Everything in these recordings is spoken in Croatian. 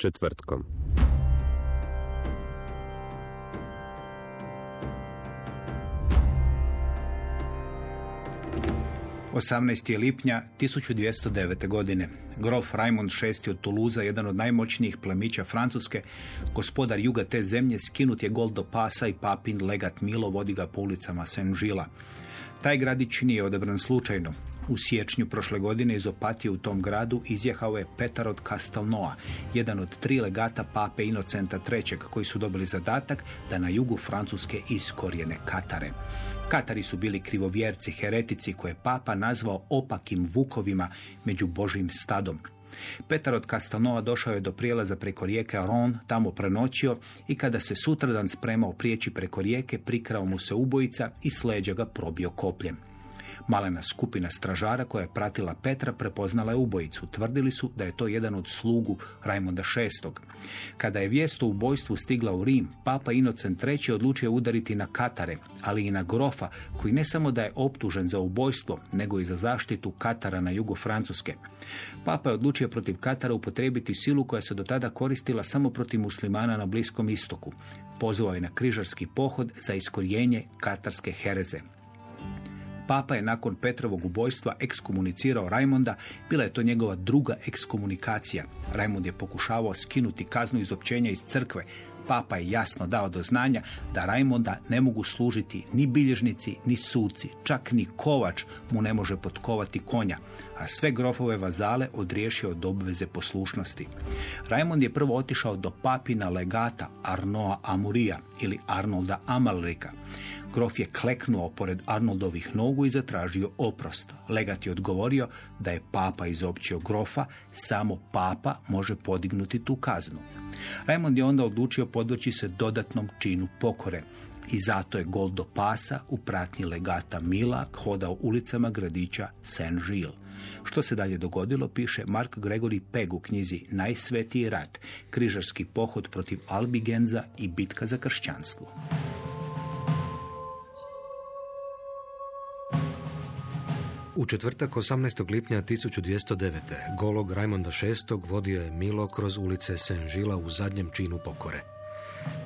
Četvrtkom. 18. je lipnja 1209. godine. Grof Raimond VI od Tuluza, jedan od najmoćnijih plemića Francuske, gospodar juga te zemlje, skinut je gol do pasa i papin legat Milo vodi ga po ulicama Saint-Gila. Taj gradić nije odabran slučajno. U siječnju prošle godine iz Opatije u tom gradu izjehao je Petar od Castelnoa, jedan od tri legata pape Inocenta III, koji su dobili zadatak da na jugu Francuske iskorijene Katare. Katari su bili krivovjerci, heretici koje je papa nazvao opakim vukovima među Božim stadom. Petar od Castelnova došao je do prijelaza preko rijeke Aron, tamo prenoćio i kada se sutradan spremao prijeći preko rijeke, prikrao mu se ubojica i s leđa ga probio kopljem. Malena skupina stražara koja je pratila Petra prepoznala je ubojicu. Tvrdili su da je to jedan od slugu Rajmonda VI. Kada je vijest o ubojstvu stigla u Rim, papa Inocent III. odlučio udariti na Katare, ali i na Grofa, koji ne samo da je optužen za ubojstvo, nego i za zaštitu Katara na jugu Francuske. Papa je odlučio protiv Katara upotrijebiti silu koja se do tada koristila samo protiv muslimana na Bliskom istoku. Pozvao je na križarski pohod za iskorijenje katarske hereze. Papa je nakon Petrovog ubojstva ekskomunicirao Raimonda, bila je to njegova druga ekskomunikacija. Raimond je pokušavao skinuti kaznu izopćenja iz crkve. Papa je jasno dao do znanja da Raimonda ne mogu služiti ni bilježnici, ni suci, čak ni kovač mu ne može potkovati konja, a sve grofove vazale odriješio od obveze poslušnosti. Raimond je prvo otišao do papina legata Arnoa Amurija ili Arnolda Amalrika. Grof je kleknuo pored Arnoldovih nogu i zatražio oprost. Legat je odgovorio da je papa izopćio grofa, samo papa može podignuti tu kaznu. Raimond je onda odlučio podvrći se dodatnom činu pokore i zato je gol do pasa u pratnji legata Mila hodao ulicama gradića Saint-Gilles. Što se dalje dogodilo, piše Mark Gregory Peg u knjizi Najsvetiji rat, križarski pohod protiv Albigenza i bitka za kršćanstvo. U četvrtak 18. lipnja 1209. golog Raimonda VI. vodio je Milo kroz ulice Saint-Gila u zadnjem činu pokore.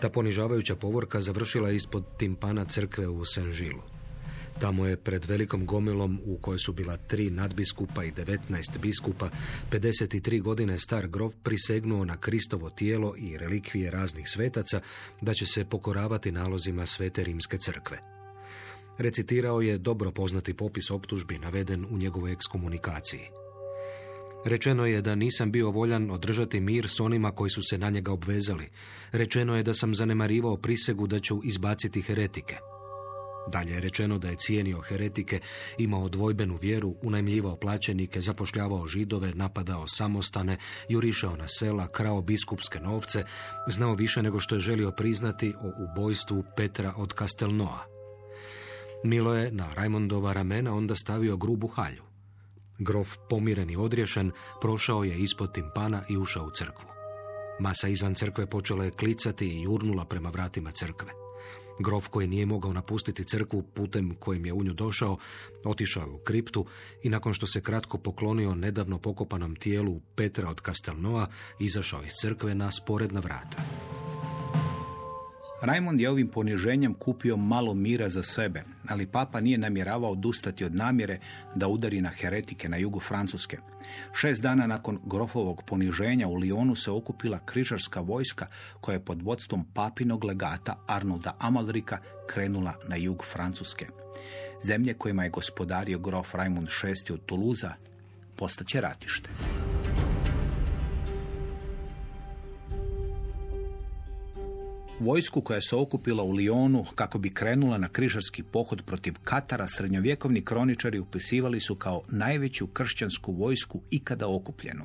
Ta ponižavajuća povorka završila je ispod timpana crkve u Saint-Gilu. Tamo je pred velikom gomilom u kojoj su bila tri nadbiskupa i 19 biskupa, 53 godine star grof prisegnuo na Kristovo tijelo i relikvije raznih svetaca da će se pokoravati nalozima Svete Rimske crkve. Recitirao je dobro poznati popis optužbi naveden u njegovoj ekskomunikaciji. Rečeno je da nisam bio voljan održati mir s onima koji su se na njega obvezali. Rečeno je da sam zanemarivao prisegu da ću izbaciti heretike. Dalje je rečeno da je cijenio heretike, imao dvojbenu vjeru, unajmljivao plaćenike, zapošljavao židove, napadao samostane, jurišao na sela, krao biskupske novce, znao više nego što je želio priznati o ubojstvu Petra od Castelnoa. Milo je na Raimondova ramena onda stavio grubu halju. Grof, pomiren i odriješen, prošao je ispod timpana i ušao u crkvu. Masa izvan crkve počela je klicati i urnula prema vratima crkve. Grof koji nije mogao napustiti crkvu putem kojim je u nju došao, otišao je u kriptu i nakon što se kratko poklonio nedavno pokopanom tijelu Petra od Castelnoa, izašao iz crkve na sporedna vrata. Raimond je ovim poniženjem kupio malo mira za sebe, ali papa nije namjeravao odustati od namjere da udari na heretike na jugu Francuske. Šest dana nakon grofovog poniženja u Lyonu se okupila križarska vojska koja je pod vodstvom papinog legata Arnolda Amalrika krenula na jug Francuske. Zemlje kojima je gospodario grof Raimund VI od Tuluza postaće ratište. Vojsku koja se okupila u Lionu kako bi krenula na križarski pohod protiv Katara, srednjovjekovni kroničari upisivali su kao najveću kršćansku vojsku ikada okupljenu.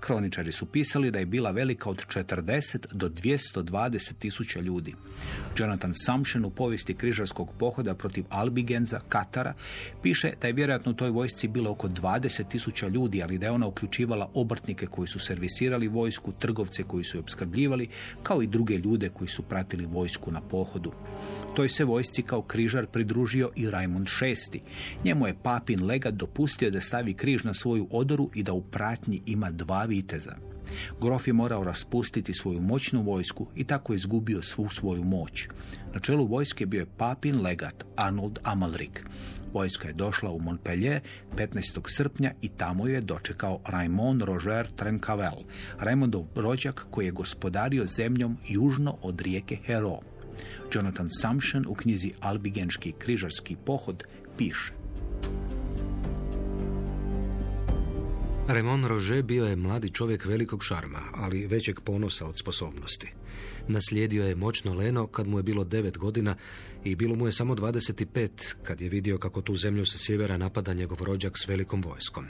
Kroničari su pisali da je bila velika od 40 do 220 tisuća ljudi. Jonathan Sumption u povijesti križarskog pohoda protiv Albigenza, Katara, piše da je vjerojatno u toj vojsci bilo oko 20 tisuća ljudi, ali da je ona uključivala obrtnike koji su servisirali vojsku, trgovce koji su je opskrbljivali, kao i druge ljude koji su pratili vojsku na pohodu. Toj se vojsci kao križar pridružio i Raimund VI. Njemu je papin legat dopustio da stavi križ na svoju odoru i da u pratnji ima dva viteza. Grof je morao raspustiti svoju moćnu vojsku i tako je izgubio svu svoju moć. Na čelu vojske bio je papin legat Arnold Amalrik. Vojska je došla u Montpellier 15. srpnja i tamo je dočekao Raymond Roger Trencavel, Raymondov rođak koji je gospodario zemljom južno od rijeke Hero. Jonathan Sumption u knjizi Albigenški križarski pohod piše. Raymond Roger bio je mladi čovjek velikog šarma, ali većeg ponosa od sposobnosti. Naslijedio je moćno leno kad mu je bilo devet godina i bilo mu je samo 25 kad je vidio kako tu zemlju sa sjevera napada njegov rođak s velikom vojskom.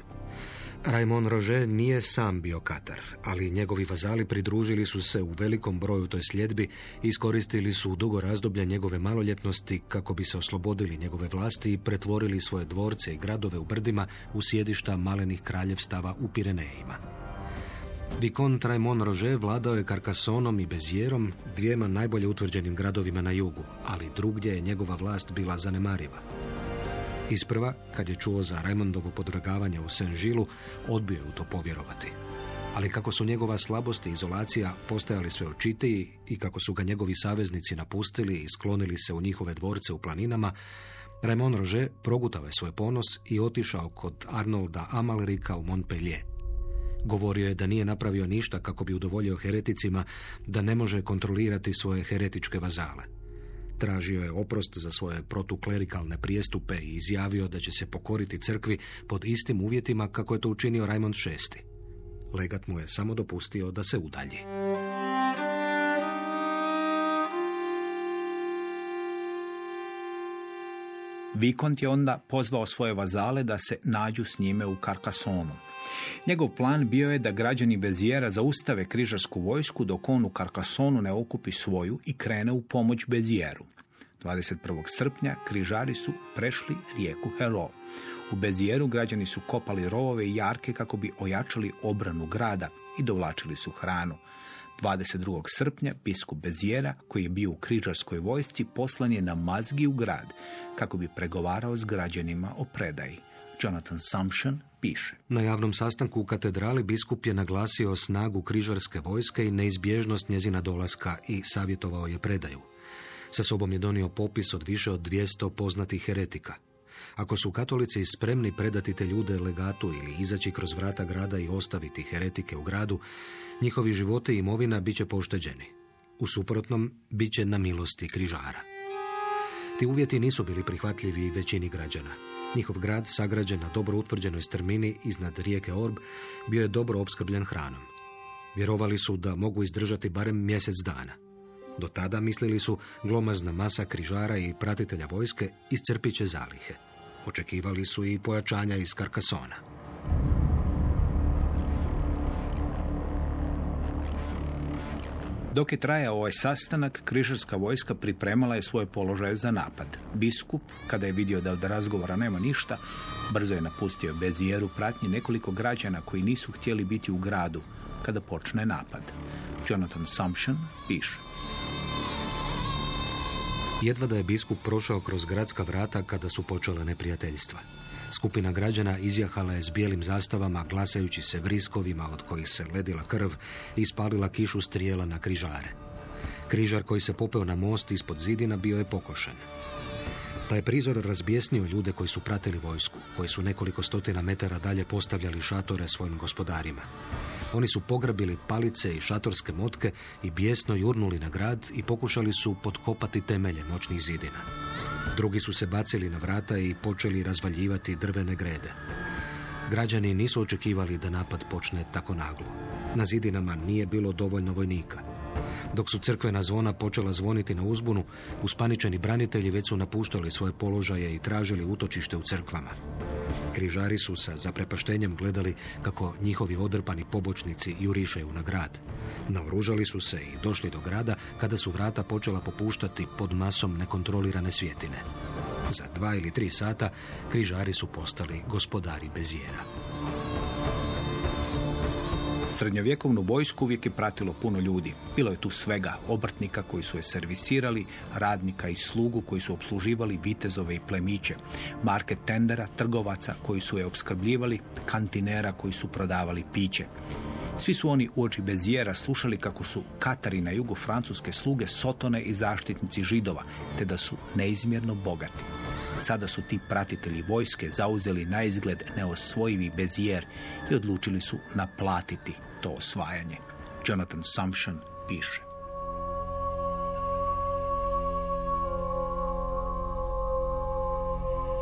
Raymond Roger nije sam bio Katar, ali njegovi vazali pridružili su se u velikom broju toj sljedbi i iskoristili su dugo razdoblja njegove maloljetnosti kako bi se oslobodili njegove vlasti i pretvorili svoje dvorce i gradove u brdima u sjedišta malenih kraljevstava u Pirenejima. Vikont Raymond Roger vladao je Karkasonom i Bezjerom, dvijema najbolje utvrđenim gradovima na jugu, ali drugdje je njegova vlast bila zanemariva. Isprva, kad je čuo za Raymondovo podvrgavanje u Saint-Gilu, odbio je u to povjerovati. Ali kako su njegova slabost i izolacija postajali sve očitiji i kako su ga njegovi saveznici napustili i sklonili se u njihove dvorce u planinama, Raymond Roger progutao je svoj ponos i otišao kod Arnolda Amalrika u Montpellier. Govorio je da nije napravio ništa kako bi udovoljio hereticima, da ne može kontrolirati svoje heretičke vazale. Tražio je oprost za svoje protuklerikalne prijestupe i izjavio da će se pokoriti crkvi pod istim uvjetima kako je to učinio Raymond VI. Legat mu je samo dopustio da se udalji. Vikont je onda pozvao svoje vazale da se nađu s njime u Karkasonu. Njegov plan bio je da građani Bezijera zaustave križarsku vojsku dok on u Karkasonu ne okupi svoju i krene u pomoć Bezijeru. 21. srpnja križari su prešli rijeku Helo. U Bezijeru građani su kopali rovove i jarke kako bi ojačali obranu grada i dovlačili su hranu. 22. srpnja biskup Bezijera, koji je bio u križarskoj vojsci, poslan je na Mazgi u grad kako bi pregovarao s građanima o predaji. Jonathan Sumption piše. Na javnom sastanku u katedrali biskup je naglasio snagu križarske vojske i neizbježnost njezina dolaska i savjetovao je predaju. Sa sobom je donio popis od više od 200 poznatih heretika. Ako su katolici spremni predati te ljude legatu ili izaći kroz vrata grada i ostaviti heretike u gradu, njihovi životi i imovina bit će pošteđeni. U suprotnom, bit će na milosti križara. Ti uvjeti nisu bili prihvatljivi većini građana. Njihov grad, sagrađen na dobro utvrđenoj strmini iznad rijeke Orb, bio je dobro opskrbljen hranom. Vjerovali su da mogu izdržati barem mjesec dana. Do tada mislili su glomazna masa križara i pratitelja vojske iscrpit će zalihe. Očekivali su i pojačanja iz Karkasona. Dok je trajao ovaj sastanak, križarska vojska pripremala je svoje položaje za napad. Biskup, kada je vidio da od razgovora nema ništa, brzo je napustio bez jeru pratnje nekoliko građana koji nisu htjeli biti u gradu kada počne napad. Jonathan Sumption piše. Jedva da je biskup prošao kroz gradska vrata kada su počela neprijateljstva. Skupina građana izjahala je s bijelim zastavama, glasajući se vriskovima od kojih se ledila krv i spalila kišu strijela na križare. Križar koji se popeo na most ispod zidina bio je pokošen. Taj prizor razbjesnio ljude koji su pratili vojsku, koji su nekoliko stotina metara dalje postavljali šatore svojim gospodarima. Oni su pograbili palice i šatorske motke i bijesno jurnuli na grad i pokušali su potkopati temelje moćnih zidina. Drugi su se bacili na vrata i počeli razvaljivati drvene grede. Građani nisu očekivali da napad počne tako naglo. Na zidinama nije bilo dovoljno vojnika. Dok su crkvena zvona počela zvoniti na uzbunu, uspaničeni branitelji već su napuštali svoje položaje i tražili utočište u crkvama. Križari su sa zaprepaštenjem gledali kako njihovi odrpani pobočnici jurišaju na grad. Naoružali su se i došli do grada kada su vrata počela popuštati pod masom nekontrolirane svjetine. Za dva ili tri sata križari su postali gospodari Bezijera. Srednjovjekovnu vojsku uvijek je pratilo puno ljudi. Bilo je tu svega, obrtnika koji su je servisirali, radnika i slugu koji su obsluživali vitezove i plemiće, market tendera, trgovaca koji su je opskrbljivali, kantinera koji su prodavali piće. Svi su oni uoči Bezijera slušali kako su Katari na jugu francuske sluge sotone i zaštitnici židova, te da su neizmjerno bogati. Sada su ti pratitelji vojske zauzeli na izgled neosvojivi Bezijer i odlučili su naplatiti to osvajanje. Jonathan Sumption piše.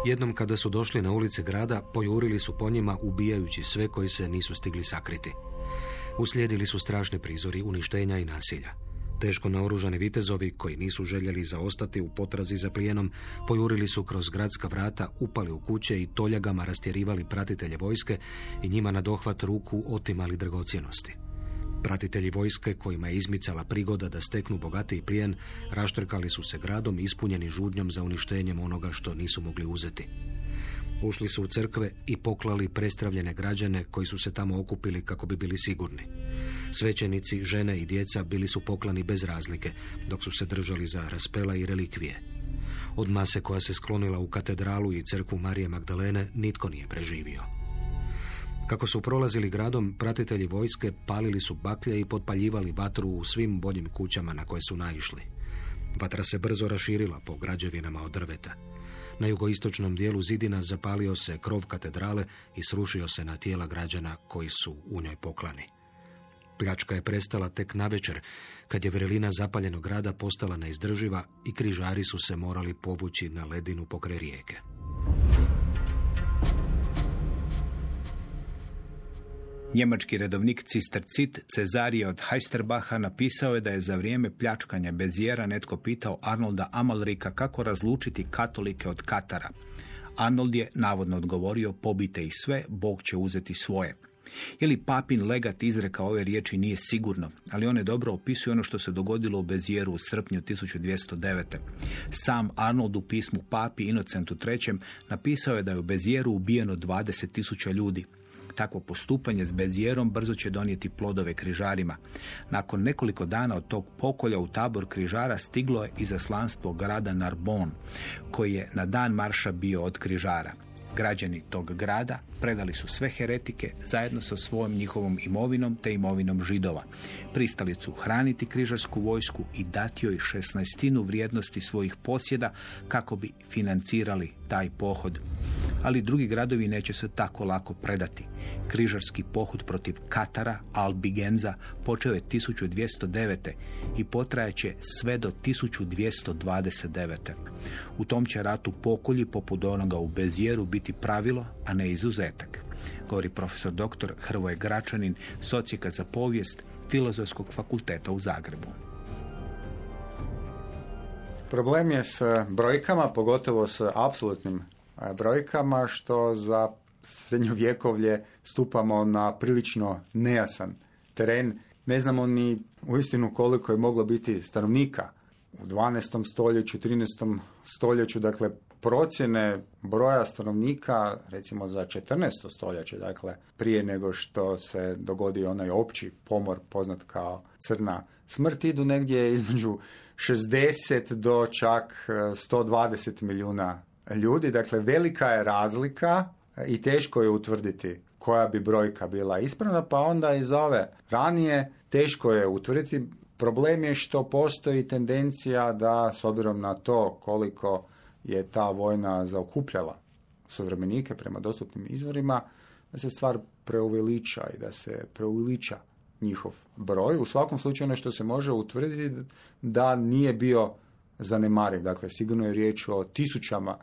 Jednom kada su došli na ulice grada, pojurili su po njima ubijajući sve koji se nisu stigli sakriti. Uslijedili su strašni prizori uništenja i nasilja. Teško naoružani vitezovi, koji nisu željeli zaostati u potrazi za plijenom, pojurili su kroz gradska vrata, upali u kuće i toljagama rastjerivali pratitelje vojske i njima na dohvat ruku otimali dragocjenosti. Pratitelji vojske, kojima je izmicala prigoda da steknu bogatiji plijen, raštrkali su se gradom ispunjeni žudnjom za uništenjem onoga što nisu mogli uzeti. Ušli su u crkve i poklali prestravljene građane koji su se tamo okupili kako bi bili sigurni. Svećenici, žene i djeca bili su poklani bez razlike, dok su se držali za raspela i relikvije. Od mase koja se sklonila u katedralu i crkvu Marije Magdalene nitko nije preživio. Kako su prolazili gradom, pratitelji vojske palili su baklje i potpaljivali vatru u svim boljim kućama na koje su naišli. Vatra se brzo raširila po građevinama od drveta. Na jugoistočnom dijelu zidina zapalio se krov katedrale i srušio se na tijela građana koji su u njoj poklani. Pljačka je prestala tek navečer, kad je vrelina zapaljenog grada postala neizdrživa i križari su se morali povući na ledinu pokraj rijeke. Njemački redovnik Cistercit Cezarije od Heisterbacha napisao je da je za vrijeme pljačkanja Bezijera netko pitao Arnolda Amalrika kako razlučiti katolike od Katara. Arnold je navodno odgovorio pobite i sve, Bog će uzeti svoje. Je li papin legat izrekao ove riječi nije sigurno, ali one dobro opisuju ono što se dogodilo u Bezijeru u srpnju 1209. Sam Arnold u pismu papi Inocentu III. napisao je da je u Bezijeru ubijeno 20.000 ljudi. Takvo postupanje s Bezijerom brzo će donijeti plodove križarima. Nakon nekoliko dana od tog pokolja u tabor križara stiglo je izaslanstvo grada Narbon, koji je na dan marša bio od križara. Građani tog grada predali su sve heretike zajedno sa svojom njihovom imovinom te imovinom židova. Pristali su hraniti križarsku vojsku i dati joj šesnaestinu vrijednosti svojih posjeda kako bi financirali taj pohod. Ali drugi gradovi neće se tako lako predati. Križarski pohod protiv Katara, Albigenza, počeo je 1209. i potrajeće sve do 1229. U tom će ratu pokolji poput onoga u Bezijeru biti pravilo, a ne izuzetak. Govori profesor dr. Hrvoje Gračanin, socijeka za povijest Filozofskog fakulteta u Zagrebu. Problem je s brojkama, pogotovo s apsolutnim brojkama, što za srednjovjekovlje stupamo na prilično nejasan teren. Ne znamo ni uistinu koliko je moglo biti stanovnika u 12. stoljeću, 13. stoljeću, dakle procjene broja stanovnika recimo za 14. stoljeće, dakle prije nego što se dogodi onaj opći pomor poznat kao crna smrt, idu negdje između 60 do čak 120 milijuna ljudi. Dakle, velika je razlika i teško je utvrditi koja bi brojka bila ispravna, pa onda iz ove ranije teško je utvrditi Problem je što postoji tendencija da, s obzirom na to koliko je ta vojna zaokupljala suvremenike prema dostupnim izvorima, da se stvar preuveliča i da se preuveliča njihov broj. U svakom slučaju ono što se može utvrditi da nije bio zanemariv. Dakle, sigurno je riječ o tisućama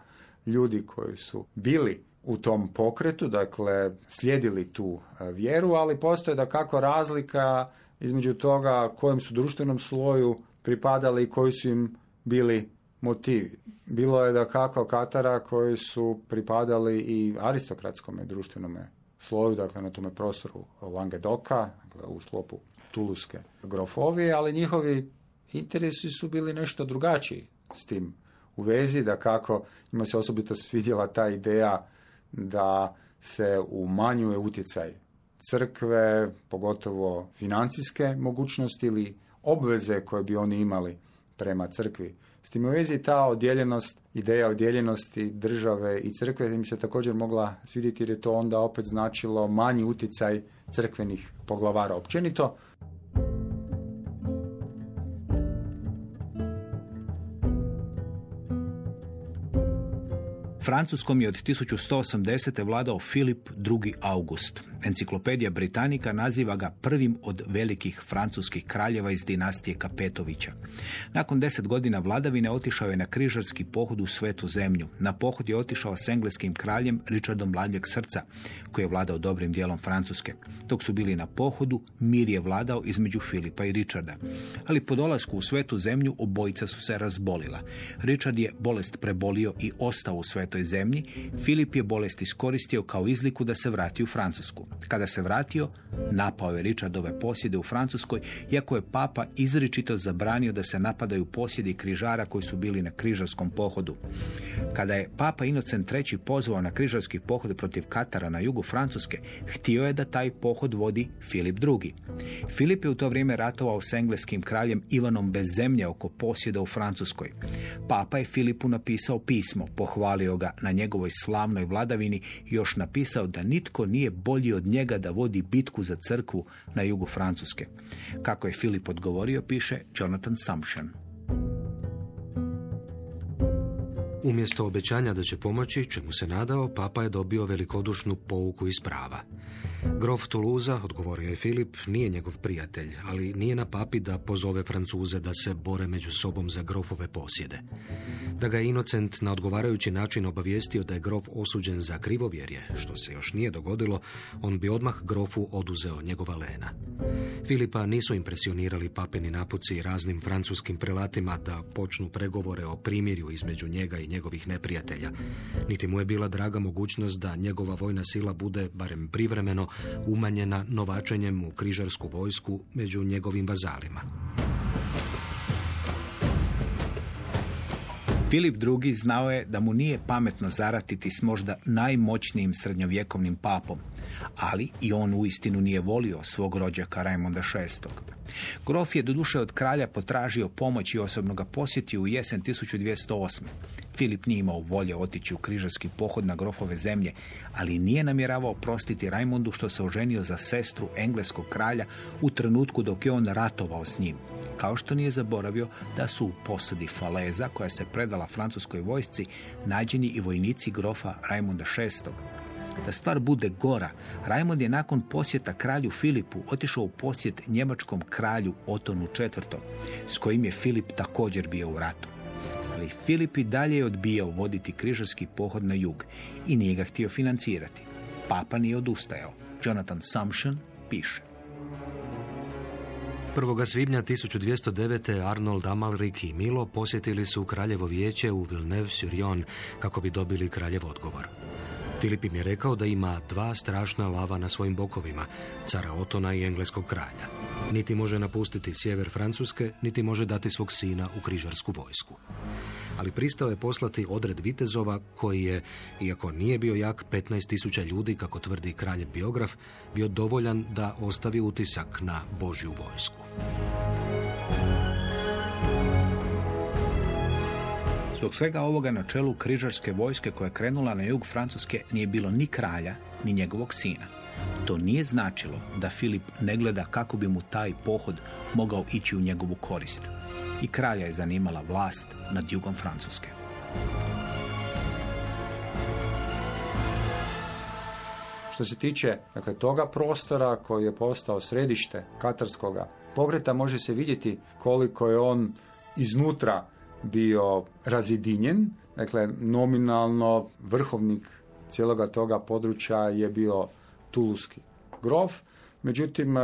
ljudi koji su bili u tom pokretu, dakle, slijedili tu e, vjeru, ali postoje da kako razlika između toga kojem su društvenom sloju pripadali i koji su im bili motivi. Bilo je da kako Katara koji su pripadali i aristokratskom društvenom sloju, dakle na tome prostoru Langedoka, dakle, u sklopu Tuluske grofovije, ali njihovi interesi su bili nešto drugačiji s tim u vezi, da kako ima se osobito svidjela ta ideja da se umanjuje utjecaj crkve, pogotovo financijske mogućnosti ili obveze koje bi oni imali prema crkvi. S tim u vezi ta odjeljenost, ideja odjeljenosti države i crkve mi se također mogla svidjeti jer je to onda opet značilo manji utjecaj crkvenih poglavara općenito. Francuskom je od 1180. vladao Filip II. August. Enciklopedija Britanika naziva ga prvim od velikih francuskih kraljeva iz dinastije Kapetovića. Nakon deset godina vladavine otišao je na križarski pohod u svetu zemlju. Na pohod je otišao s engleskim kraljem Richardom Mladljeg srca, koji je vladao dobrim dijelom Francuske. Dok su bili na pohodu, mir je vladao između Filipa i Richarda. Ali po dolasku u svetu zemlju obojica su se razbolila. Richard je bolest prebolio i ostao u svetoj zemlji. Filip je bolest iskoristio kao izliku da se vrati u Francusku. Kada se vratio, napao je Richardove posjede u Francuskoj, iako je papa izričito zabranio da se napadaju posjedi križara koji su bili na križarskom pohodu. Kada je papa Inocent III pozvao na križarski pohod protiv Katara na jugu Francuske, htio je da taj pohod vodi Filip II. Filip je u to vrijeme ratovao s engleskim kraljem Ivanom bez zemlje oko posjeda u Francuskoj. Papa je Filipu napisao pismo, pohvalio ga na njegovoj slavnoj vladavini i još napisao da nitko nije bolji njega da vodi bitku za crkvu na jugu Francuske. Kako je Filip odgovorio, piše Jonathan Sumption. Umjesto obećanja da će pomoći, čemu se nadao, papa je dobio velikodušnu pouku iz prava. Grof Toulouse, odgovorio je Filip, nije njegov prijatelj, ali nije na papi da pozove Francuze da se bore među sobom za grofove posjede. Da ga je Inocent na odgovarajući način obavijestio da je grof osuđen za krivovjerje, što se još nije dogodilo, on bi odmah grofu oduzeo njegova lena. Filipa nisu impresionirali papini napuci raznim francuskim prelatima da počnu pregovore o primirju između njega i njegovih neprijatelja. Niti mu je bila draga mogućnost da njegova vojna sila bude, barem privremeno, umanjena novačenjem u križarsku vojsku među njegovim vazalima. Filip II. znao je da mu nije pametno zaratiti s možda najmoćnijim srednjovjekovnim papom, ali i on uistinu nije volio svog rođaka Raimonda VI. Grof je doduše od kralja potražio pomoć i osobno ga posjetio u jesen 1208. Filip nije imao volje otići u križarski pohod na grofove zemlje, ali nije namjeravao prostiti Raimondu što se oženio za sestru engleskog kralja u trenutku dok je on ratovao s njim. Kao što nije zaboravio da su u posadi Faleza, koja se predala francuskoj vojsci, nađeni i vojnici grofa Raimonda VI. Da stvar bude gora, Raimond je nakon posjeta kralju Filipu otišao u posjet njemačkom kralju Otonu IV, s kojim je Filip također bio u ratu. Ali Filip i dalje je odbijao voditi križarski pohod na jug i nije ga htio financirati. Papa nije odustajao. Jonathan Sumption piše. 1. svibnja 1209. Arnold Amalrik i Milo posjetili su kraljevo vijeće u Villeneuve-sur-Yon kako bi dobili kraljev odgovor. Filip im je rekao da ima dva strašna lava na svojim bokovima, cara Otona i engleskog kralja. Niti može napustiti sjever Francuske, niti može dati svog sina u križarsku vojsku. Ali pristao je poslati odred vitezova koji je, iako nije bio jak 15.000 ljudi, kako tvrdi kraljev biograf, bio dovoljan da ostavi utisak na Božju vojsku. Zbog svega ovoga na čelu križarske vojske koja je krenula na jug Francuske nije bilo ni kralja, ni njegovog sina. To nije značilo da Filip ne gleda kako bi mu taj pohod mogao ići u njegovu korist. I kralja je zanimala vlast nad jugom Francuske. Što se tiče dakle, toga prostora koji je postao središte katarskoga pokreta, može se vidjeti koliko je on iznutra bio razjedinjen. Dakle, nominalno vrhovnik cijeloga toga područja je bio Tuluski grof. Međutim,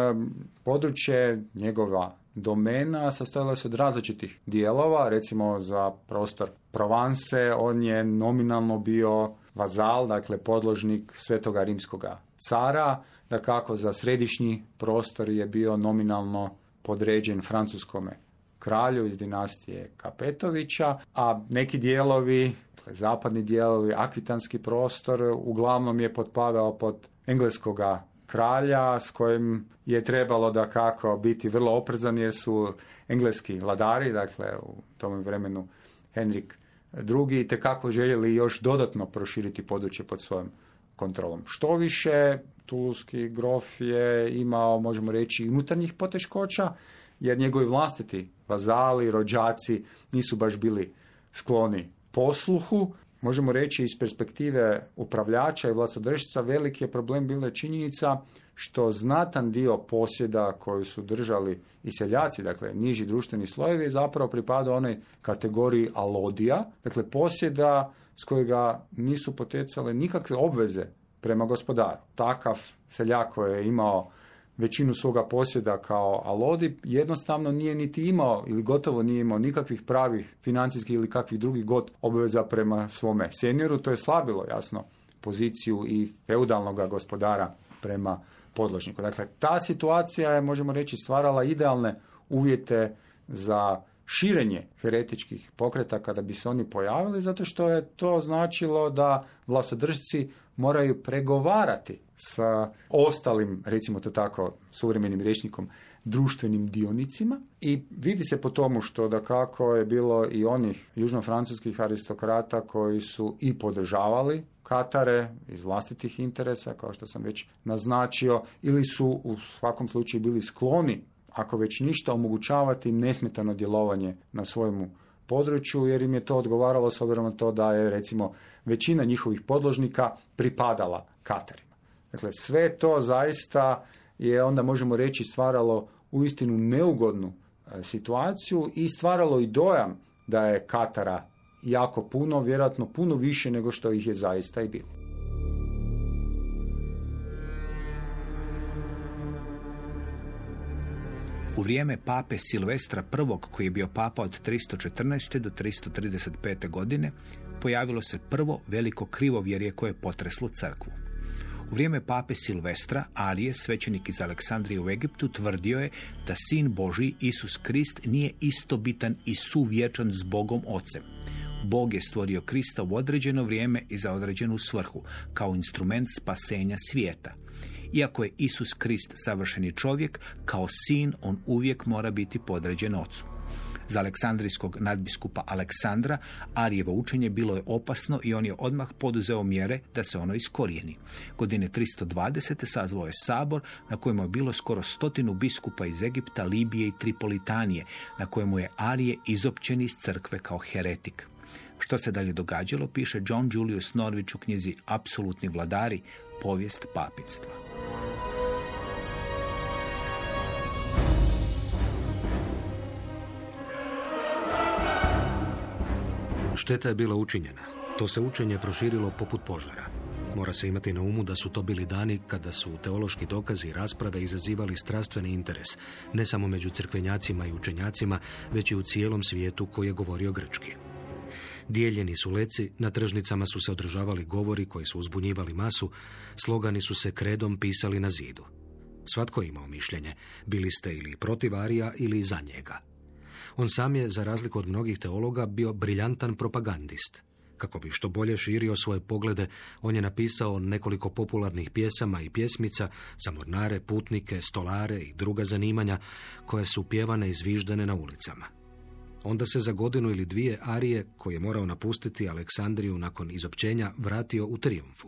područje njegova domena sastojala se od različitih dijelova. Recimo za prostor Provence on je nominalno bio vazal, dakle podložnik svetoga rimskoga cara, da kako za središnji prostor je bio nominalno podređen francuskome kralju iz dinastije Kapetovića, a neki dijelovi, dakle, zapadni dijelovi, akvitanski prostor, uglavnom je potpadao pod engleskoga kralja s kojim je trebalo da kako biti vrlo oprezan jer su engleski vladari, dakle u tom vremenu Henrik drugi te kako željeli još dodatno proširiti područje pod svojom kontrolom. Što više, Tuluski grof je imao, možemo reći, unutarnjih poteškoća, jer njegovi vlastiti vazali, rođaci nisu baš bili skloni posluhu. Možemo reći iz perspektive upravljača i vlastodržca veliki je problem bila činjenica što znatan dio posjeda koju su držali i seljaci, dakle niži društveni slojevi, zapravo pripada onoj kategoriji alodija, dakle posjeda s kojega nisu potecale nikakve obveze prema gospodaru. Takav seljak koji je imao većinu svoga posjeda kao alodi, jednostavno nije niti imao ili gotovo nije imao nikakvih pravih financijskih ili kakvih drugih god obveza prema svome senioru. To je slabilo, jasno, poziciju i feudalnog gospodara prema podložniku. Dakle, ta situacija je, možemo reći, stvarala idealne uvjete za širenje heretičkih pokreta kada bi se oni pojavili, zato što je to značilo da vlastodržci moraju pregovarati sa ostalim, recimo to tako, suvremenim rječnikom, društvenim dionicima. I vidi se po tomu što da kako je bilo i onih južnofrancuskih aristokrata koji su i podržavali Katare iz vlastitih interesa, kao što sam već naznačio, ili su u svakom slučaju bili skloni, ako već ništa, omogućavati nesmetano djelovanje na svojemu području, jer im je to odgovaralo s obzirom na to da je, recimo, većina njihovih podložnika pripadala Katarima. Dakle, sve to zaista je, onda možemo reći, stvaralo uistinu neugodnu e, situaciju i stvaralo i dojam da je Katara jako puno, vjerojatno puno više nego što ih je zaista i bilo. U vrijeme pape Silvestra I, koji je bio papa od 314. do 335. godine, pojavilo se prvo veliko krivovjerje koje je potreslo crkvu. U vrijeme pape Silvestra, Alije, svećenik iz Aleksandrije u Egiptu, tvrdio je da sin Boži, Isus Krist, nije istobitan i suvječan s Bogom Ocem. Bog je stvorio Krista u određeno vrijeme i za određenu svrhu, kao instrument spasenja svijeta. Iako je Isus Krist savršeni čovjek, kao sin on uvijek mora biti podređen ocu. Za aleksandrijskog nadbiskupa Aleksandra Arijevo učenje bilo je opasno i on je odmah poduzeo mjere da se ono iskorijeni. Godine 320. sazvao je sabor na kojemu je bilo skoro stotinu biskupa iz Egipta, Libije i Tripolitanije, na kojemu je Arije izopćen iz crkve kao heretik. Što se dalje događalo, piše John Julius Norvić u knjizi Apsolutni vladari, povijest papinstva. Šteta je bila učinjena. To se učenje proširilo poput požara. Mora se imati na umu da su to bili dani kada su teološki dokazi i rasprave izazivali strastveni interes, ne samo među crkvenjacima i učenjacima, već i u cijelom svijetu koji je govorio grčki. Dijeljeni su leci, na tržnicama su se održavali govori koji su uzbunjivali masu, slogani su se kredom pisali na zidu. Svatko je imao mišljenje, bili ste ili protiv Arija ili za njega. On sam je, za razliku od mnogih teologa, bio briljantan propagandist. Kako bi što bolje širio svoje poglede, on je napisao nekoliko popularnih pjesama i pjesmica za putnike, stolare i druga zanimanja koje su pjevane i zviždane na ulicama. Onda se za godinu ili dvije Arije, koji je morao napustiti Aleksandriju nakon izopćenja, vratio u trijumfu.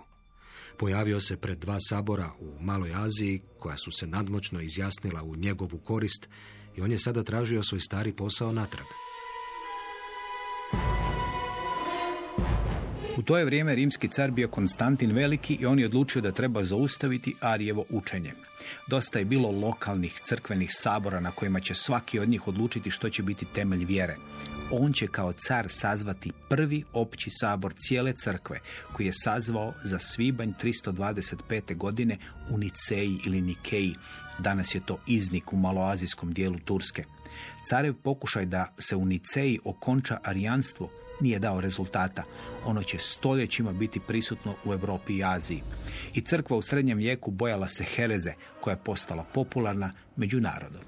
Pojavio se pred dva sabora u Maloj Aziji, koja su se nadmoćno izjasnila u njegovu korist i on je sada tražio svoj stari posao natrag. U to je vrijeme rimski car bio Konstantin Veliki i on je odlučio da treba zaustaviti Arijevo učenje. Dosta je bilo lokalnih crkvenih sabora na kojima će svaki od njih odlučiti što će biti temelj vjere. On će kao car sazvati prvi opći sabor cijele crkve koji je sazvao za svibanj 325. godine u Niceji ili Nikeji. Danas je to iznik u maloazijskom dijelu Turske. Carev pokušaj da se u Niceji okonča arijanstvo nije dao rezultata. Ono će stoljećima biti prisutno u Europi i Aziji. I crkva u srednjem vijeku bojala se hereze koja je postala popularna među narodom.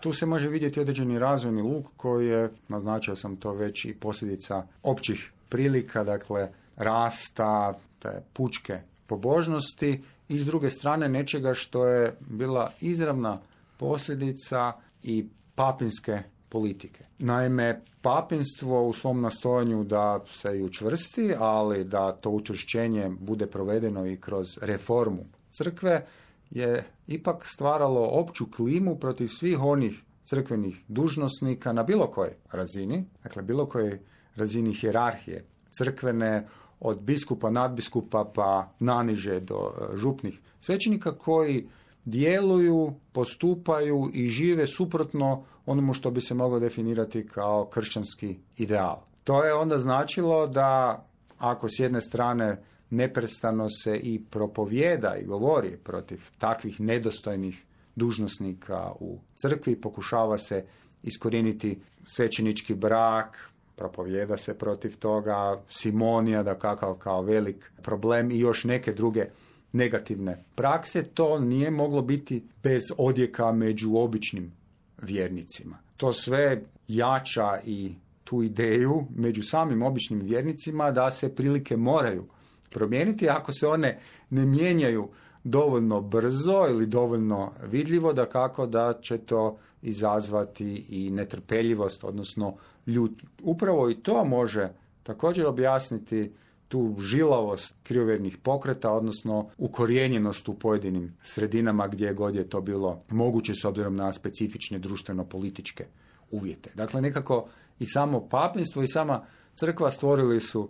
Tu se može vidjeti određeni razvojni luk koji je, naznačio sam to već, i posljedica općih prilika, dakle rasta, te pučke pobožnosti i s druge strane nečega što je bila izravna posljedica i papinske politike. Naime, papinstvo u svom nastojanju da se i učvrsti, ali da to učvršćenje bude provedeno i kroz reformu crkve, je ipak stvaralo opću klimu protiv svih onih crkvenih dužnosnika na bilo kojoj razini, dakle bilo kojoj razini hjerarhije crkvene, od biskupa, nadbiskupa pa naniže do e, župnih svećenika koji djeluju, postupaju i žive suprotno onomu što bi se moglo definirati kao kršćanski ideal. To je onda značilo da ako s jedne strane neprestano se i propovjeda i govori protiv takvih nedostojnih dužnosnika u crkvi, pokušava se iskorijeniti svećenički brak, propovjeda se protiv toga, simonija da kakav kao velik problem i još neke druge negativne prakse, to nije moglo biti bez odjeka među običnim vjernicima. To sve jača i tu ideju među samim običnim vjernicima da se prilike moraju promijeniti. Ako se one ne mijenjaju dovoljno brzo ili dovoljno vidljivo, da kako da će to izazvati i netrpeljivost, odnosno ljud. Upravo i to može također objasniti tu žilavost krivovjernih pokreta, odnosno ukorijenjenost u pojedinim sredinama gdje god je to bilo moguće s obzirom na specifične društveno-političke uvjete. Dakle, nekako i samo papinstvo i sama crkva stvorili su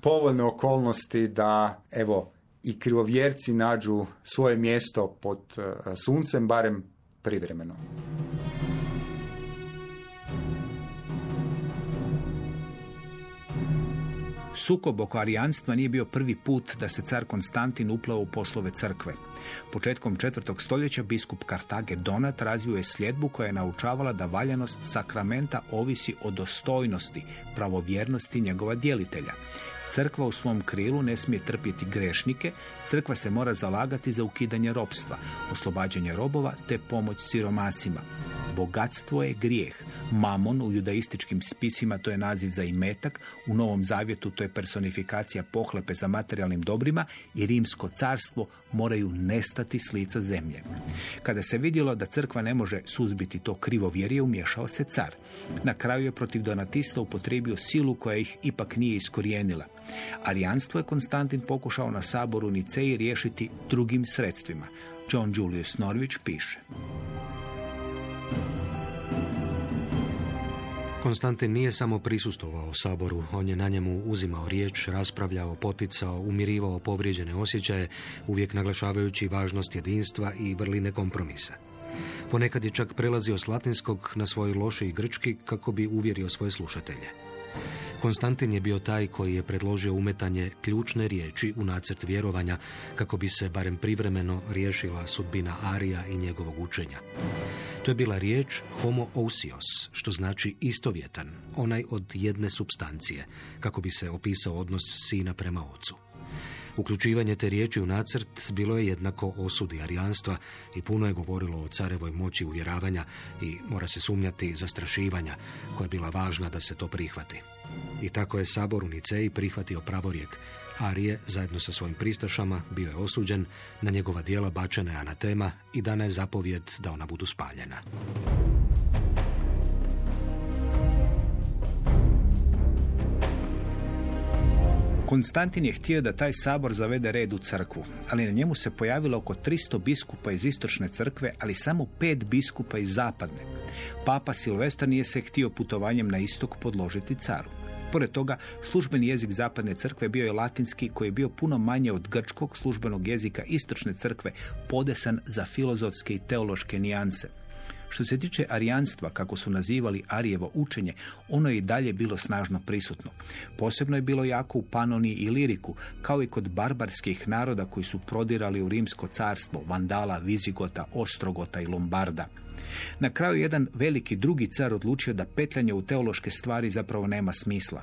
povoljne okolnosti da, evo, i krivovjerci nađu svoje mjesto pod eh, suncem, barem privremeno. Sukob oko arijanstva nije bio prvi put da se car Konstantin uplao u poslove crkve. Početkom četvrtog stoljeća biskup Kartage Donat razvio je sljedbu koja je naučavala da valjanost sakramenta ovisi o dostojnosti, pravovjernosti njegova djelitelja. Crkva u svom krilu ne smije trpjeti grešnike, crkva se mora zalagati za ukidanje ropstva, oslobađanje robova te pomoć siromasima. Bogatstvo je grijeh. Mamon u judaističkim spisima to je naziv za imetak, u Novom Zavjetu to je personifikacija pohlepe za materijalnim dobrima i rimsko carstvo moraju nestati s lica zemlje. Kada se vidjelo da crkva ne može suzbiti to krivovjerje, umješao se car. Na kraju je protiv donatista upotrijebio silu koja ih ipak nije iskorijenila. Arijanstvo je Konstantin pokušao na saboru Niceji riješiti drugim sredstvima. John Julius Norvić piše. Konstantin nije samo prisustovao saboru, on je na njemu uzimao riječ, raspravljao, poticao, umirivao povrijeđene osjećaje, uvijek naglašavajući važnost jedinstva i vrline kompromisa. Ponekad je čak prelazio s latinskog na svoj loši grčki kako bi uvjerio svoje slušatelje. Konstantin je bio taj koji je predložio umetanje ključne riječi u nacrt vjerovanja kako bi se barem privremeno riješila sudbina Arija i njegovog učenja. To je bila riječ homo ousios, što znači istovjetan, onaj od jedne substancije, kako bi se opisao odnos sina prema ocu. Uključivanje te riječi u nacrt bilo je jednako osudi arijanstva i puno je govorilo o carevoj moći uvjeravanja i mora se sumnjati zastrašivanja koja je bila važna da se to prihvati. I tako je sabor u Niceji prihvatio pravorijek. Arije, zajedno sa svojim pristašama, bio je osuđen, na njegova dijela bačena je anatema i dana je zapovjed da ona budu spaljena. Konstantin je htio da taj sabor zavede red u crkvu, ali na njemu se pojavilo oko 300 biskupa iz istočne crkve, ali samo pet biskupa iz zapadne. Papa Silvestar nije se htio putovanjem na istok podložiti caru. Pored toga, službeni jezik zapadne crkve bio je latinski koji je bio puno manje od grčkog službenog jezika istočne crkve, podesan za filozofske i teološke nijanse. Što se tiče arijanstva, kako su nazivali Arijevo učenje, ono je i dalje bilo snažno prisutno. Posebno je bilo jako u Panoniji i Liriku, kao i kod barbarskih naroda koji su prodirali u Rimsko carstvo, Vandala, Vizigota, Ostrogota i Lombarda. Na kraju jedan veliki drugi car odlučio da petljanje u teološke stvari zapravo nema smisla.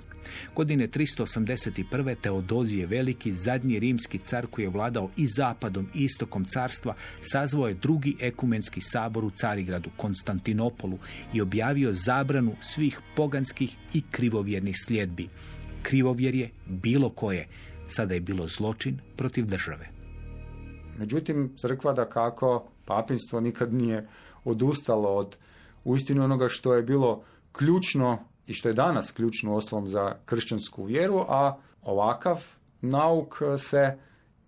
Godine 381. Teodozije Veliki, zadnji rimski car koji je vladao i zapadom i istokom carstva, sazvao je drugi ekumenski sabor u Carigradu, Konstantinopolu i objavio zabranu svih poganskih i krivovjernih sljedbi. Krivovjerje, bilo koje, sada je bilo zločin protiv države. Međutim, crkva da kako papinstvo nikad nije odustalo od uistinu onoga što je bilo ključno i što je danas ključno oslovom za kršćansku vjeru, a ovakav nauk se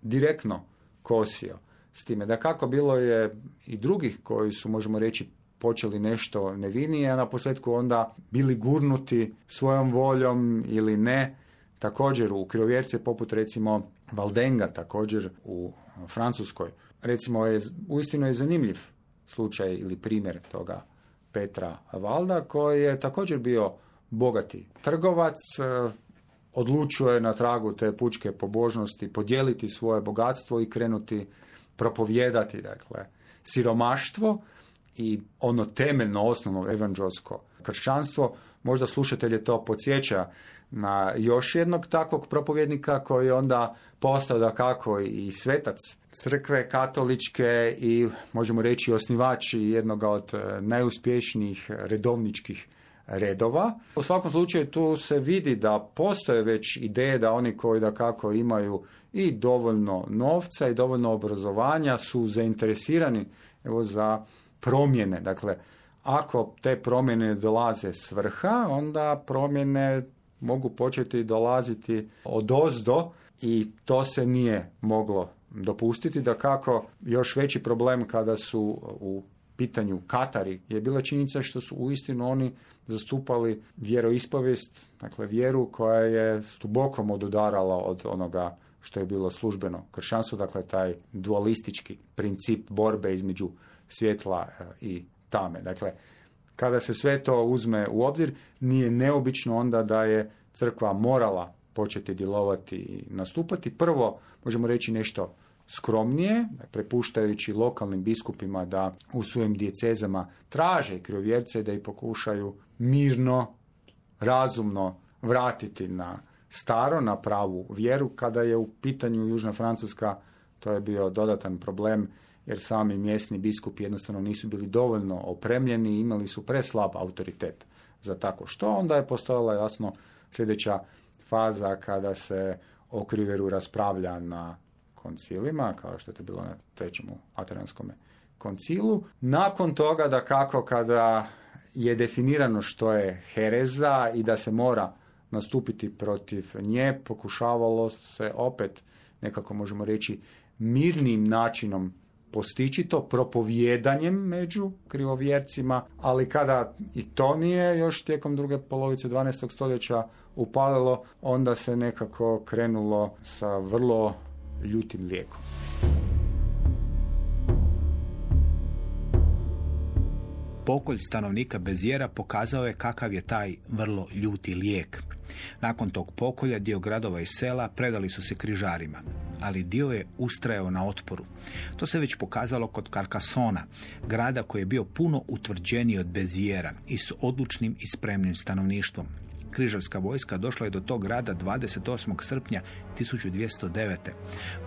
direktno kosio s time. Da kako bilo je i drugih koji su, možemo reći, počeli nešto nevinije, a na posljedku onda bili gurnuti svojom voljom ili ne. Također u krivovjerce poput recimo Valdenga, također u Francuskoj. Recimo je, uistinu je zanimljiv slučaj ili primjer toga Petra Valda koji je također bio bogati trgovac, e, odlučio je na tragu te pučke pobožnosti podijeliti svoje bogatstvo i krenuti propovijedati dakle siromaštvo i ono temeljno osnovno evanđelsko kršćanstvo. Možda slušatelje to podsjeća na još jednog takvog propovjednika koji je onda postao da kako i svetac crkve katoličke i možemo reći osnivač jednog od e, najuspješnijih redovničkih redova. U svakom slučaju tu se vidi da postoje već ideje da oni koji da kako imaju i dovoljno novca i dovoljno obrazovanja su zainteresirani evo za promjene. Dakle, ako te promjene dolaze s vrha, onda promjene mogu početi dolaziti od ozdo i to se nije moglo dopustiti. Da kako još veći problem kada su u pitanju Katari je bila činjenica što su uistinu oni zastupali vjeroispovijest, dakle vjeru koja je stubokom odudarala od onoga što je bilo službeno kršćanstvo, dakle taj dualistički princip borbe između svjetla e, i tame. Dakle, kada se sve to uzme u obzir, nije neobično onda da je crkva morala početi djelovati i nastupati. Prvo, možemo reći nešto skromnije, prepuštajući lokalnim biskupima da u svojim djecezama traže krivovjerce da ih pokušaju mirno, razumno vratiti na staro, na pravu vjeru. Kada je u pitanju Južna Francuska, to je bio dodatan problem jer sami mjesni biskupi jednostavno nisu bili dovoljno opremljeni i imali su preslab autoritet za tako što. Onda je postojala jasno sljedeća faza kada se o Kriveru raspravlja na koncilima, kao što je to bilo na trećem Ateranskom koncilu. Nakon toga da kako kada je definirano što je hereza i da se mora nastupiti protiv nje, pokušavalo se opet nekako možemo reći mirnim načinom postići to propovjedanjem među krivovjercima, ali kada i to nije još tijekom druge polovice 12. stoljeća upalilo, onda se nekako krenulo sa vrlo ljutim lijekom. Pokolj stanovnika Bezjera pokazao je kakav je taj vrlo ljuti lijek. Nakon tog pokolja dio gradova i sela predali su se križarima, ali dio je ustrajao na otporu. To se već pokazalo kod Karkasona, grada koji je bio puno utvrđeniji od Bezijera i s odlučnim i spremnim stanovništvom. Križarska vojska došla je do tog grada 28. srpnja 1209.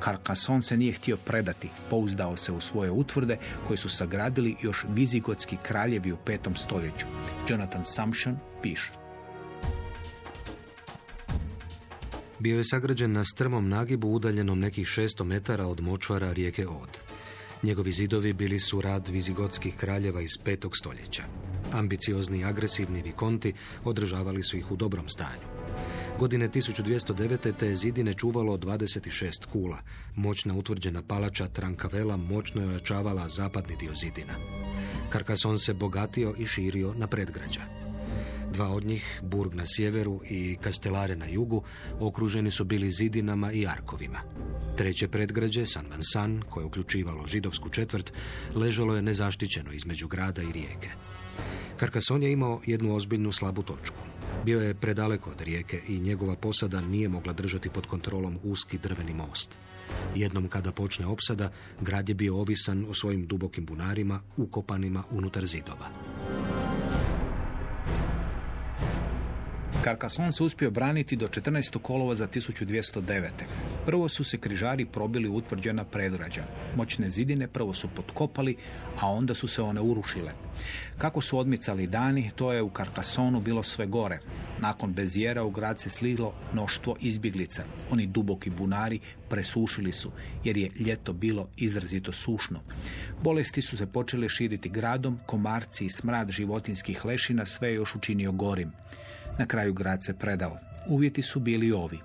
Karkason se nije htio predati, pouzdao se u svoje utvrde koje su sagradili još vizigotski kraljevi u petom stoljeću. Jonathan Sumption piše. Bio je sagrađen na strmom nagibu udaljenom nekih 600 metara od močvara rijeke Od. Njegovi zidovi bili su rad vizigotskih kraljeva iz petog stoljeća. Ambiciozni i agresivni vikonti održavali su ih u dobrom stanju. Godine 1209. te je zidine čuvalo 26 kula. Moćna utvrđena palača Trankavela moćno je ojačavala zapadni dio zidina. Karkason se bogatio i širio na predgrađa. Dva od njih, Burg na sjeveru i Kastelare na jugu, okruženi su bili zidinama i arkovima. Treće predgrađe, San Vansan, koje je uključivalo židovsku četvrt, ležalo je nezaštićeno između grada i rijeke. Karkason je imao jednu ozbiljnu slabu točku. Bio je predaleko od rijeke i njegova posada nije mogla držati pod kontrolom uski drveni most. Jednom kada počne opsada, grad je bio ovisan o svojim dubokim bunarima ukopanima unutar zidova. Carcassonne se uspio braniti do 14. kolova za 1209. Prvo su se križari probili utvrđena predgrađa. Moćne zidine prvo su potkopali, a onda su se one urušile. Kako su odmicali dani, to je u Carcassonu bilo sve gore. Nakon Bezijera u grad se slilo mnoštvo izbjeglica. Oni duboki bunari presušili su, jer je ljeto bilo izrazito sušno. Bolesti su se počele širiti gradom, komarci i smrad životinskih lešina sve još učinio gorim. Na kraju grad se predao. Uvjeti su bili ovi.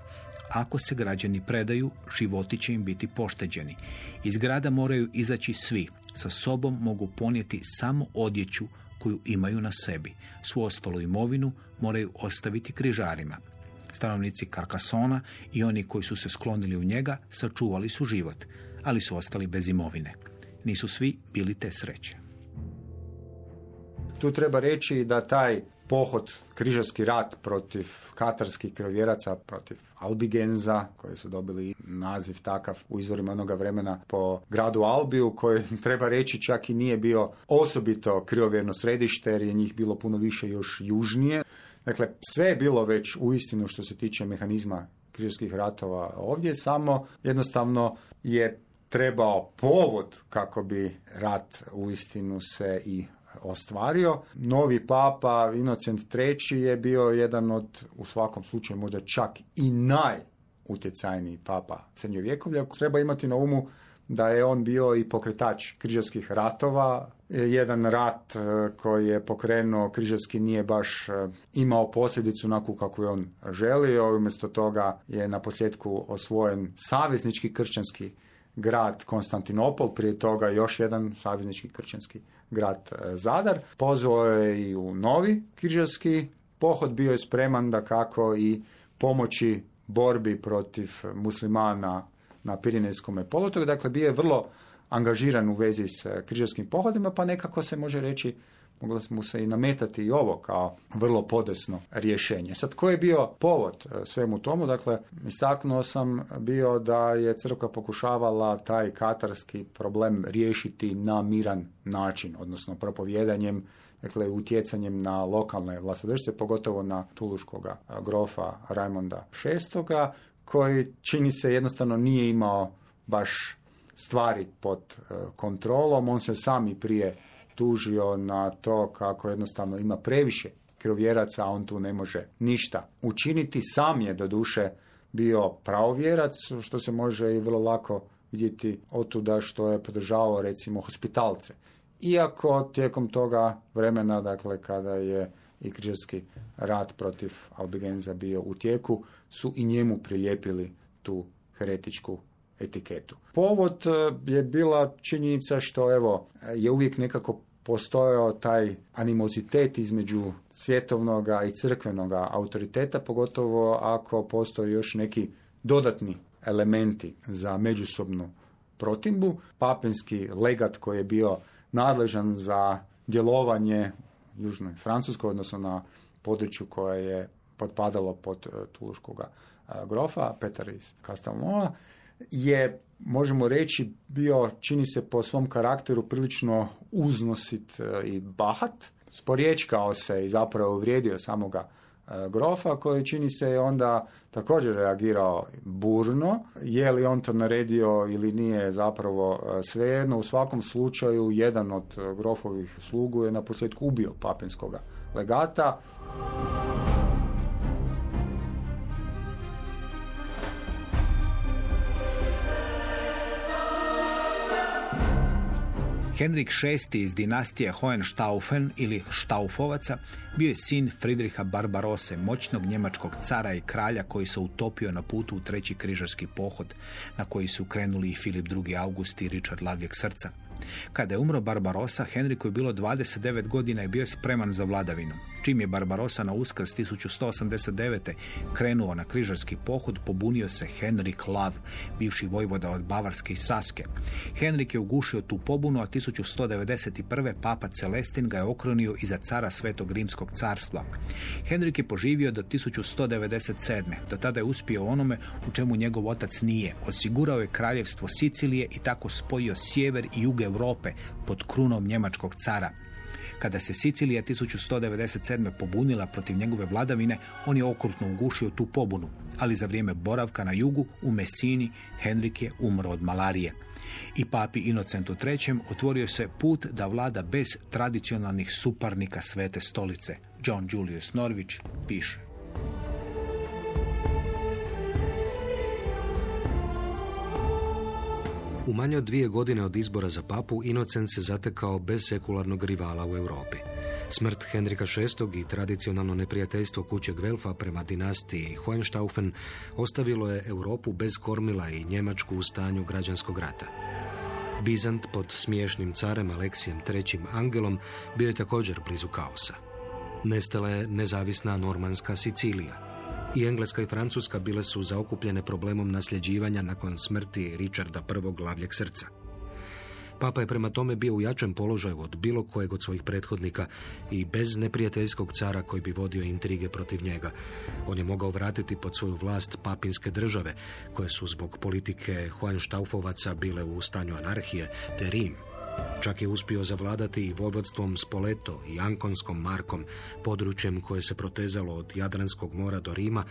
Ako se građani predaju, životi će im biti pošteđeni. Iz grada moraju izaći svi. Sa sobom mogu ponijeti samo odjeću koju imaju na sebi. Svu ostalu imovinu moraju ostaviti križarima. Stanovnici Karkasona i oni koji su se sklonili u njega sačuvali su život, ali su ostali bez imovine. Nisu svi bili te sreće. Tu treba reći da taj pohod, križarski rat protiv katarskih krovjeraca, protiv Albigenza, koji su dobili naziv takav u izvorima onoga vremena po gradu Albiju, koji treba reći čak i nije bio osobito krivovjerno središte, jer je njih bilo puno više još južnije. Dakle, sve je bilo već u istinu što se tiče mehanizma križarskih ratova ovdje, samo jednostavno je trebao povod kako bi rat u istinu se i ostvario. Novi papa Inocent III je bio jedan od, u svakom slučaju možda čak i najutjecajniji papa srednjovjekovlja. Treba imati na umu da je on bio i pokretač križarskih ratova. Jedan rat e, koji je pokrenuo križarski nije baš e, imao posljedicu onako kako je on želio. Umjesto toga je na posljedku osvojen saveznički kršćanski grad Konstantinopol, prije toga još jedan saveznički kršćanski grad e, Zadar. Pozvao je i u novi križarski pohod, bio je spreman da kako i pomoći borbi protiv muslimana na Pirinejskom polotoku. Dakle, bio je vrlo angažiran u vezi s križarskim pohodima, pa nekako se može reći moglo smo se i nametati i ovo kao vrlo podesno rješenje. Sad, koji je bio povod e, svemu tomu? Dakle, istaknuo sam bio da je crkva pokušavala taj katarski problem riješiti na miran način, odnosno propovjedanjem dakle utjecanjem na lokalne vlastodržce, pogotovo na tuluškoga grofa Raimonda VI, koji čini se jednostavno nije imao baš stvari pod e, kontrolom. On se sami prije tužio na to kako jednostavno ima previše krivovjeraca, a on tu ne može ništa učiniti. Sam je do duše bio pravovjerac, što se može i vrlo lako vidjeti otuda što je podržavao recimo hospitalce. Iako tijekom toga vremena, dakle kada je i križarski rat protiv Albigenza bio u tijeku, su i njemu prilijepili tu heretičku etiketu. Povod e, je bila činjenica što evo je uvijek nekako postojao taj animozitet između svjetovnog i crkvenog autoriteta, pogotovo ako postoje još neki dodatni elementi za međusobnu protimbu. Papinski legat koji je bio nadležan za djelovanje južnoj Francuskoj, odnosno na području koje je potpadalo pod e, Tuluškog grofa, Petar iz Castelnova, je, možemo reći, bio, čini se po svom karakteru, prilično uznosit e, i bahat. Sporječkao se i zapravo uvrijedio samoga e, grofa koji čini se onda također reagirao burno. Je li on to naredio ili nije zapravo e, svejedno. U svakom slučaju jedan od grofovih slugu je na posljedku ubio papinskog legata. Henrik VI iz dinastije Hohenstaufen ili Štaufovaca bio je sin Fridriha Barbarose, moćnog njemačkog cara i kralja koji se utopio na putu u treći križarski pohod na koji su krenuli i Filip II. August i Richard Lavljeg srca. Kada je umro Barbarosa, Henriku je bilo 29 godina i bio je spreman za vladavinu. Čim je Barbarosa na uskrs 1189. krenuo na križarski pohod, pobunio se Henrik Lav, bivši vojvoda od Bavarske i Saske. Henrik je ugušio tu pobunu, a 1191. papa Celestin ga je okronio iza cara Svetog Rimskog carstva. Henrik je poživio do 1197. Do tada je uspio onome u čemu njegov otac nije. Osigurao je kraljevstvo Sicilije i tako spojio sjever i jug Europe pod krunom njemačkog cara. Kada se Sicilija 1197. pobunila protiv njegove vladavine, on je okrutno ugušio tu pobunu, ali za vrijeme boravka na jugu u Mesini Henrik je umro od malarije. I papi Inocentu III. otvorio se put da vlada bez tradicionalnih suparnika Svete stolice. John Julius Norvić piše. U manje od dvije godine od izbora za papu, Inocent se zatekao bez sekularnog rivala u Europi. Smrt Henrika VI i tradicionalno neprijateljstvo kuće Gvelfa prema dinastiji Hohenstaufen ostavilo je Europu bez kormila i Njemačku u stanju građanskog rata. Bizant pod smiješnim carem Aleksijem III. Angelom bio je također blizu kaosa. Nestala je nezavisna normanska Sicilija. I Engleska i Francuska bile su zaokupljene problemom nasljeđivanja nakon smrti Richarda I. glavljeg srca. Papa je prema tome bio u jačem položaju od bilo kojeg od svojih prethodnika i bez neprijateljskog cara koji bi vodio intrige protiv njega. On je mogao vratiti pod svoju vlast papinske države, koje su zbog politike Hohenstaufovaca bile u stanju anarhije, te Rim, Čak je uspio zavladati i vojvodstvom Spoleto i Ankonskom markom, područjem koje se protezalo od Jadranskog mora do Rima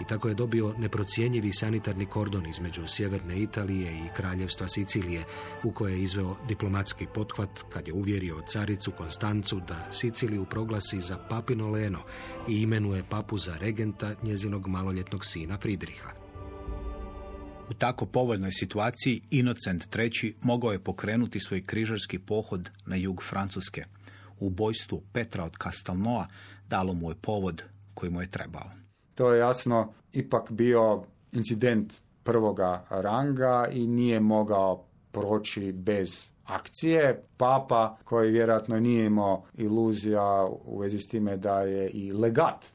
i tako je dobio neprocjenjivi sanitarni kordon između sjeverne Italije i kraljevstva Sicilije, u koje je izveo diplomatski pothvat kad je uvjerio caricu Konstancu da Siciliju proglasi za papino leno i imenuje papu za regenta njezinog maloljetnog sina Fridriha. U tako povoljnoj situaciji Inocent III. mogao je pokrenuti svoj križarski pohod na jug Francuske. U bojstvu Petra od Castelnoa dalo mu je povod koji mu je trebao. To je jasno ipak bio incident prvoga ranga i nije mogao proći bez akcije. Papa, koji vjerojatno nije imao iluzija u vezi s time da je i legat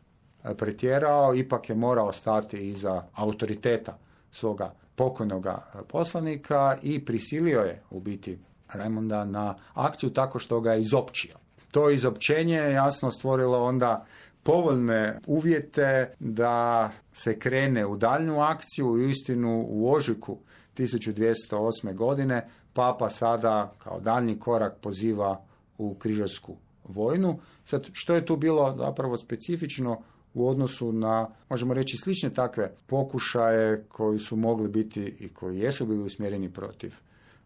pretjerao, ipak je morao stati iza autoriteta svoga pokojnoga poslanika i prisilio je u biti Raimonda na akciju tako što ga je izopćio. To izopćenje je jasno stvorilo onda povoljne uvjete da se krene u daljnju akciju i istinu u ožiku 1208. godine papa sada kao daljnji korak poziva u križarsku vojnu. Sad, što je tu bilo zapravo specifično u odnosu na, možemo reći, slične takve pokušaje koji su mogli biti i koji jesu bili usmjereni protiv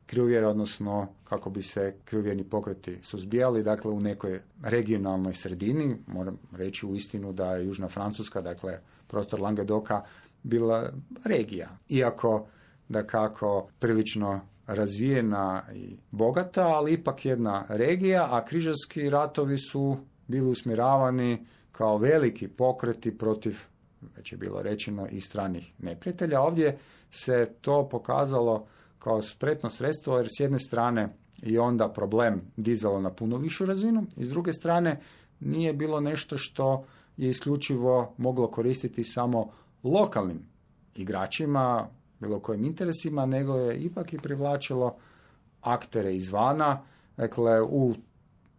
krivjera, odnosno kako bi se krivjerni pokreti suzbijali, dakle u nekoj regionalnoj sredini, moram reći u istinu da je Južna Francuska, dakle prostor Languedoka, bila regija. Iako da kako prilično razvijena i bogata, ali ipak jedna regija, a križarski ratovi su bili usmjeravani kao veliki pokreti protiv, već je bilo rečeno, i stranih neprijatelja. Ovdje se to pokazalo kao spretno sredstvo jer s jedne strane i onda problem dizalo na puno višu razinu i s druge strane nije bilo nešto što je isključivo moglo koristiti samo lokalnim igračima, bilo kojim interesima, nego je ipak i privlačilo aktere izvana. Dakle, u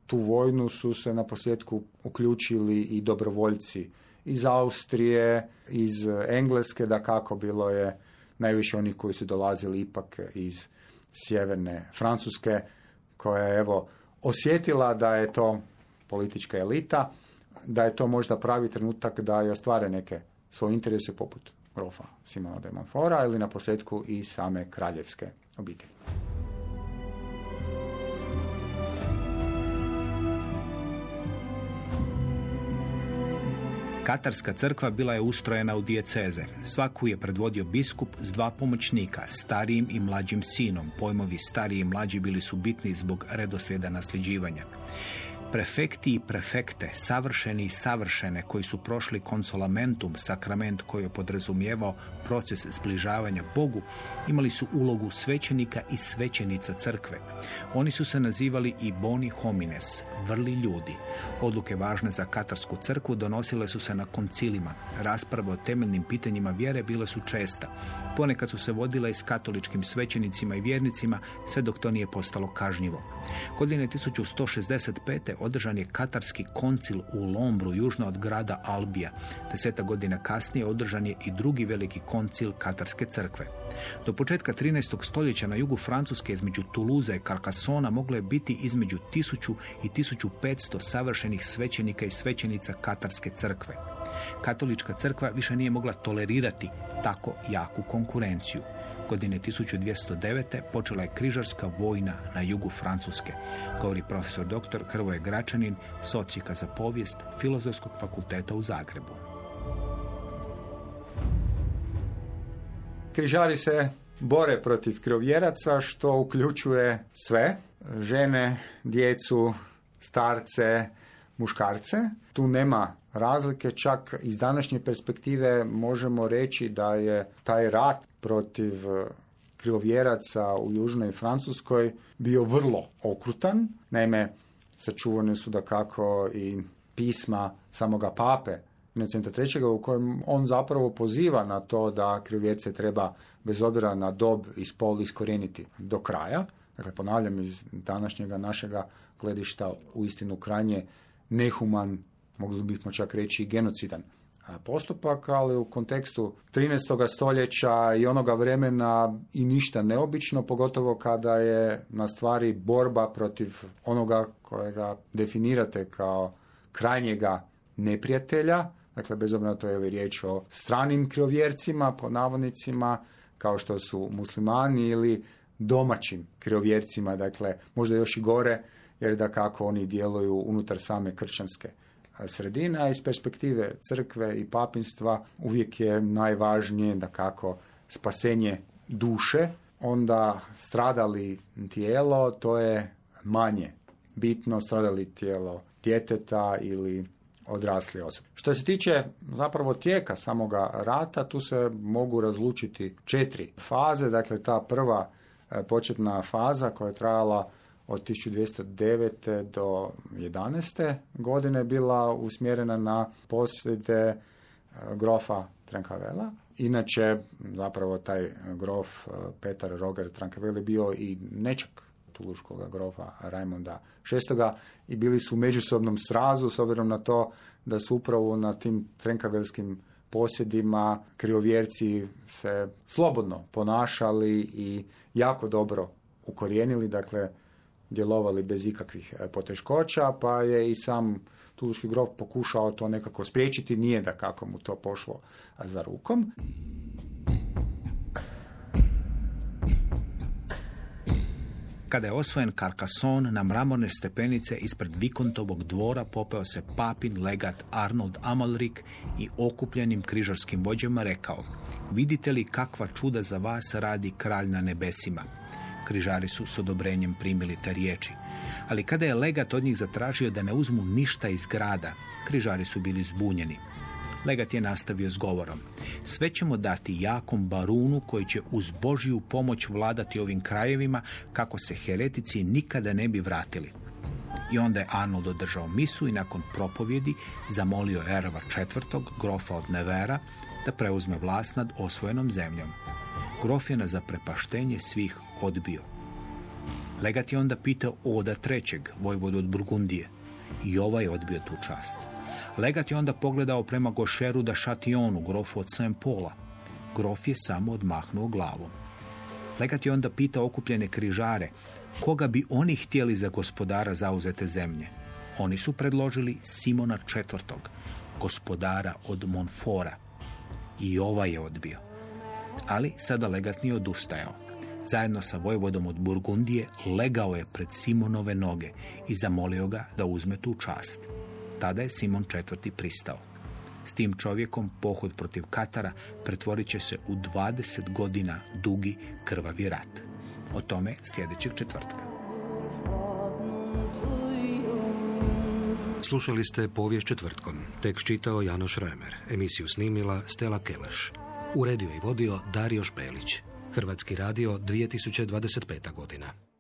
tu vojnu su se na posljedku uključili i dobrovoljci iz Austrije, iz Engleske, da kako bilo je najviše onih koji su dolazili ipak iz sjeverne Francuske, koja je evo osjetila da je to politička elita, da je to možda pravi trenutak da je ostvare neke svoje interese poput grofa Simona de Montfora ili na posljedku i same kraljevske obitelji. Katarska crkva bila je ustrojena u dijeceze. Svaku je predvodio biskup s dva pomoćnika, starijim i mlađim sinom. Pojmovi stariji i mlađi bili su bitni zbog redoslijeda nasljeđivanja prefekti i prefekte, savršeni i savršene koji su prošli konsolamentum, sakrament koji je podrazumijevao proces zbližavanja Bogu, imali su ulogu svećenika i svećenica crkve. Oni su se nazivali i boni homines, vrli ljudi. Odluke važne za katarsku crkvu donosile su se na koncilima. Rasprave o temeljnim pitanjima vjere bile su česta. Ponekad su se vodile i s katoličkim svećenicima i vjernicima, sve dok to nije postalo kažnjivo. Godine 1165 održan je katarski koncil u Lombru, južno od grada Albija. Deseta godina kasnije održan je i drugi veliki koncil katarske crkve. Do početka 13. stoljeća na jugu Francuske između Tuluza i Carcassona moglo je biti između 1000 i 1500 savršenih svećenika i svećenica katarske crkve. Katolička crkva više nije mogla tolerirati tako jaku konkurenciju. Godine 1209. počela je križarska vojna na jugu Francuske, govori profesor dr. Hrvoje Gračanin, socijika za povijest Filozofskog fakulteta u Zagrebu. Križari se bore protiv krovjeraca što uključuje sve, žene, djecu, starce, muškarce. Tu nema razlike, čak iz današnje perspektive možemo reći da je taj rat protiv e, krivovjeraca u Južnoj Francuskoj bio vrlo okrutan. Naime, sačuvane su da kako i pisma samoga pape Inocenta III. u kojem on zapravo poziva na to da krivovjerce treba bez obzira na dob i spol iskorijeniti do kraja. Dakle, ponavljam iz današnjega našega gledišta u istinu krajnje nehuman, mogli bismo čak reći genocidan postupak, ali u kontekstu 13. stoljeća i onoga vremena i ništa neobično, pogotovo kada je na stvari borba protiv onoga kojega definirate kao krajnjega neprijatelja, dakle bez obzira to je li riječ o stranim krivovjercima, po navodnicima, kao što su muslimani ili domaćim krivovjercima, dakle možda još i gore, jer da kako oni djeluju unutar same kršćanske sredine, a iz perspektive crkve i papinstva uvijek je najvažnije da kako spasenje duše, onda stradali tijelo, to je manje bitno, stradali tijelo djeteta ili odrasli osobe. Što se tiče zapravo tijeka samoga rata, tu se mogu razlučiti četiri faze. Dakle, ta prva e, početna faza koja je trajala od 1209. do 11. godine bila usmjerena na posljede e, grofa Trankavela. Inače, zapravo taj grof e, Petar Roger Trankavel je bio i nečak tuluškog grofa Raimonda VI. i bili su u međusobnom srazu s obzirom na to da su upravo na tim trenkavelskim posjedima krivovjerci se slobodno ponašali i jako dobro ukorijenili, dakle djelovali bez ikakvih e, poteškoća, pa je i sam Tuluški grof pokušao to nekako spriječiti, nije da kako mu to pošlo za rukom. Kada je osvojen Carcassonne na mramorne stepenice ispred Vikontovog dvora popeo se papin legat Arnold Amalrik i okupljenim križarskim vođama rekao Vidite li kakva čuda za vas radi kralj na nebesima? Križari su s odobrenjem primili te riječi. Ali kada je legat od njih zatražio da ne uzmu ništa iz grada, križari su bili zbunjeni. Legat je nastavio s govorom. Sve ćemo dati jakom barunu koji će uz Božju pomoć vladati ovim krajevima kako se heretici nikada ne bi vratili. I onda je Arnold održao misu i nakon propovjedi zamolio Erva IV. grofa od Nevera da preuzme vlast nad osvojenom zemljom. Grof je na zaprepaštenje svih odbio. Legat je onda pitao Oda trećeg, vojvodu od Burgundije. I ovaj je odbio tu čast. Legat je onda pogledao prema Gošeru da Šationu, grofu od Saint Pola. Grof je samo odmahnuo glavom. Legat je onda pitao okupljene križare koga bi oni htjeli za gospodara zauzete zemlje. Oni su predložili Simona IV. gospodara od Monfora. I ovaj je odbio. Ali sada legat nije odustajao. Zajedno sa vojvodom od Burgundije legao je pred Simonove noge i zamolio ga da uzme tu čast. Tada je Simon IV. pristao. S tim čovjekom pohod protiv Katara pretvorit će se u 20 godina dugi krvavi rat. O tome sljedećeg četvrtka. Slušali ste povijest četvrtkom. Tekst čitao Janoš Remer. Emisiju snimila Stela Keleš. Uredio i vodio Dario Špelić. Hrvatski radio 2025. godina.